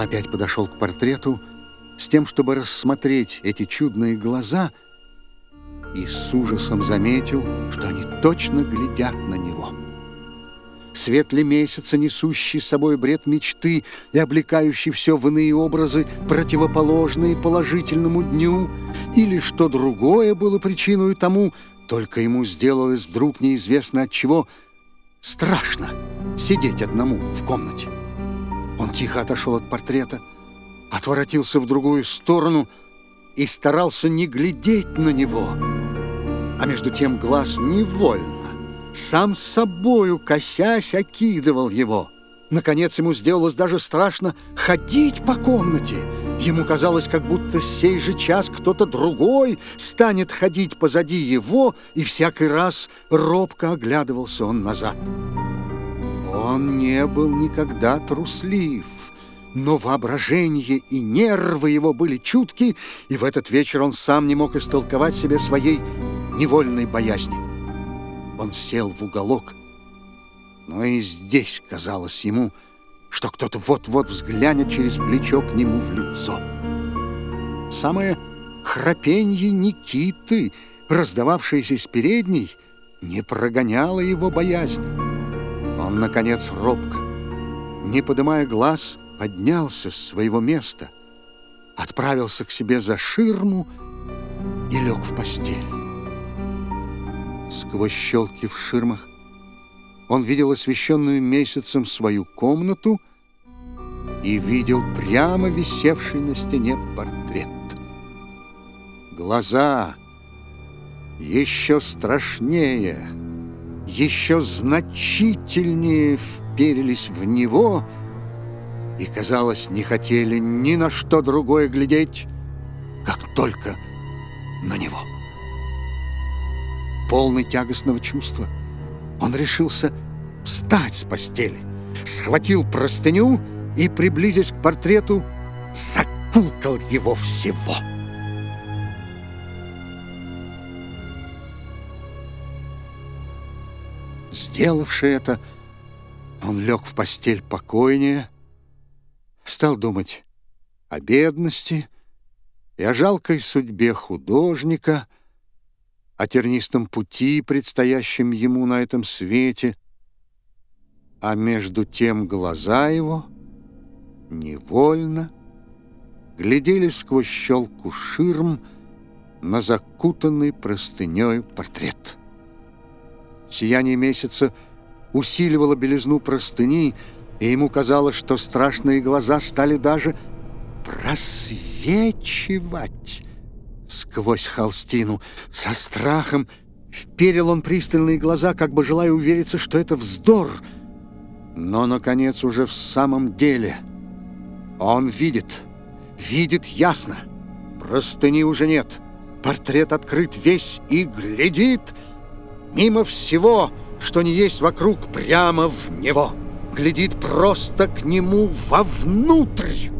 Он опять подошел к портрету с тем, чтобы рассмотреть эти чудные глаза, и с ужасом заметил, что они точно глядят на него. Светлый месяца, несущий с собой бред мечты и облекающий все в иные образы, противоположные положительному дню, или что другое было причиной тому, только ему сделалось вдруг неизвестно от чего страшно сидеть одному в комнате. Он тихо отошел от портрета, отворотился в другую сторону и старался не глядеть на него, а между тем глаз невольно сам собою, косясь, окидывал его. Наконец ему сделалось даже страшно ходить по комнате. Ему казалось, как будто сей же час кто-то другой станет ходить позади его, и всякий раз робко оглядывался он назад. Он не был никогда труслив, но воображение и нервы его были чутки, и в этот вечер он сам не мог истолковать себе своей невольной боязни. Он сел в уголок, но и здесь казалось ему, что кто-то вот-вот взглянет через плечо к нему в лицо. Самое храпенье Никиты, раздававшееся из передней, не прогоняло его боязнь. Он, наконец, робко, не поднимая глаз, поднялся с своего места, отправился к себе за ширму и лег в постель. Сквозь щелки в ширмах он видел освещенную месяцем свою комнату и видел прямо висевший на стене портрет. Глаза еще страшнее, еще значительнее вперились в него и, казалось, не хотели ни на что другое глядеть, как только на него полный тягостного чувства. Он решился встать с постели, схватил простыню и, приблизясь к портрету, закутал его всего. Сделавши это, он лег в постель покойнее, стал думать о бедности и о жалкой судьбе художника — о тернистом пути, предстоящем ему на этом свете, а между тем глаза его невольно глядели сквозь щелку ширм на закутанный простыней портрет. Сияние месяца усиливало белизну простыни, и ему казалось, что страшные глаза стали даже просвечивать сквозь холстину. Со страхом вперил он пристальные глаза, как бы желая увериться, что это вздор. Но, наконец, уже в самом деле он видит, видит ясно. Простыни уже нет. Портрет открыт весь и глядит мимо всего, что не есть вокруг, прямо в него. Глядит просто к нему вовнутрь.